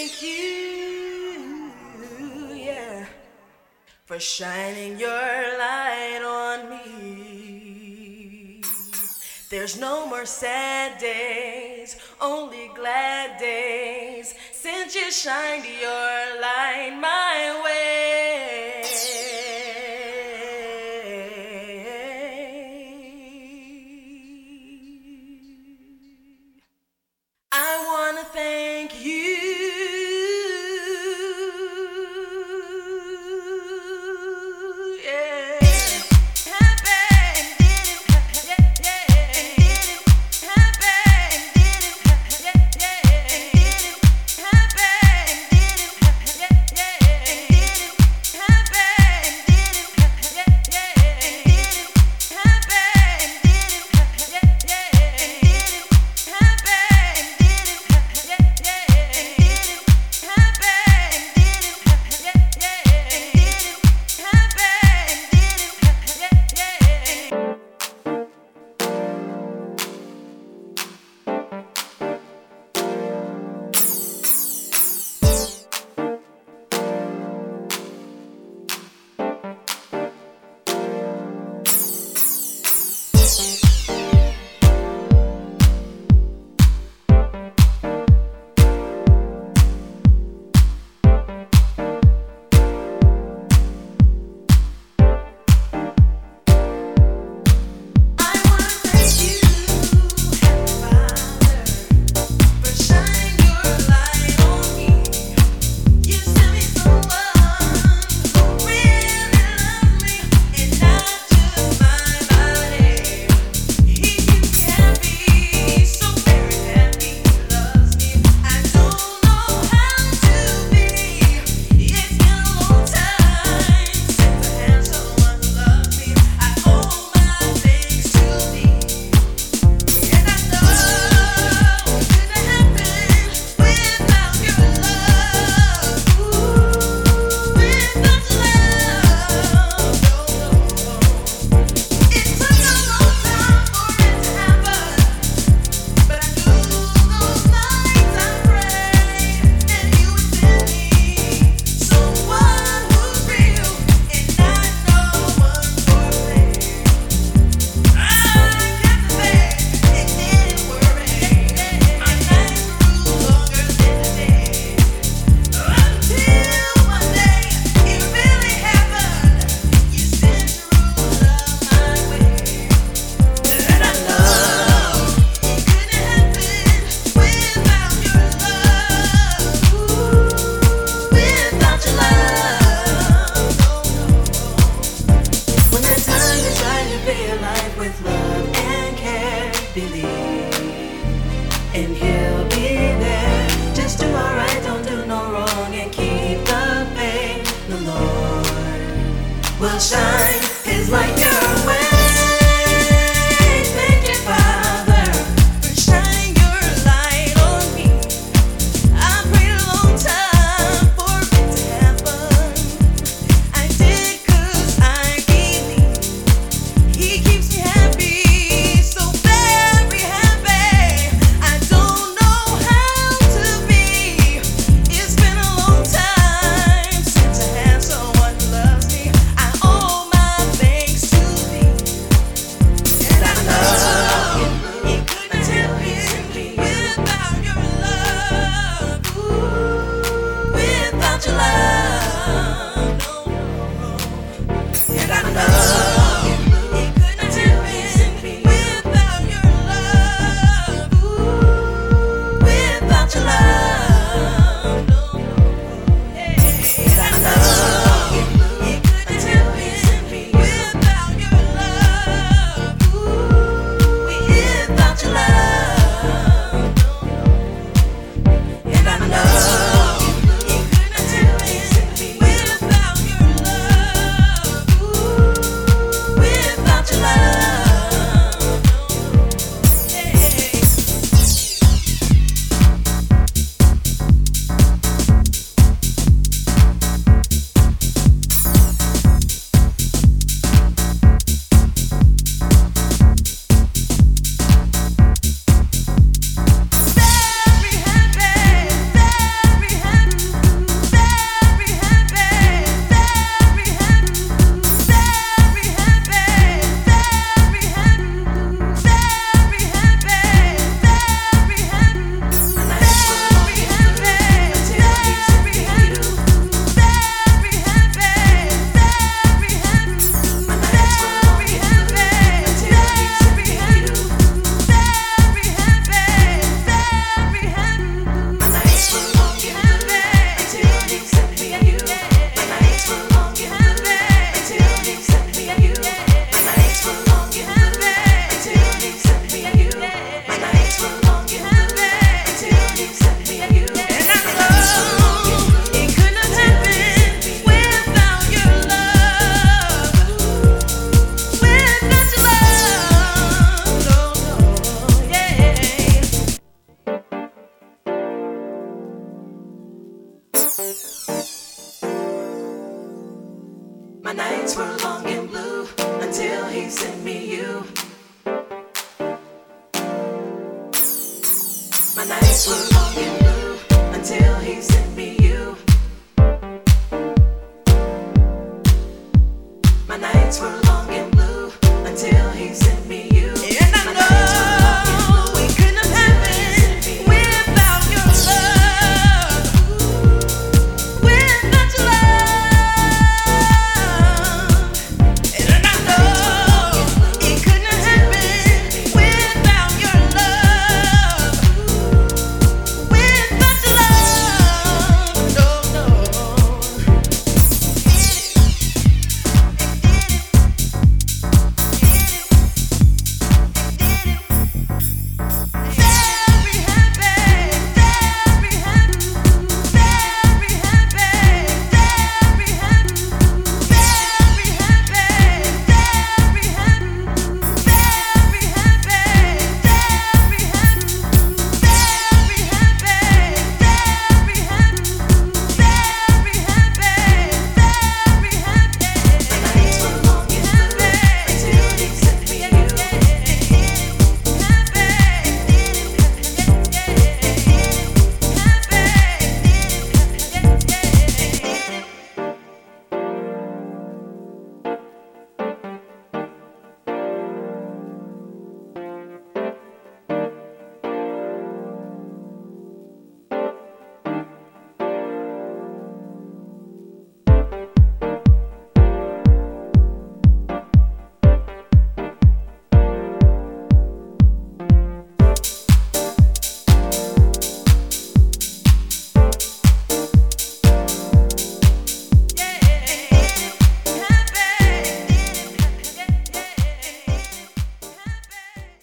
thank you, yeah, for shining your light on me. There's no more sad days, only glad days since you shined your light. My will shine. His light. send me you. My nights were.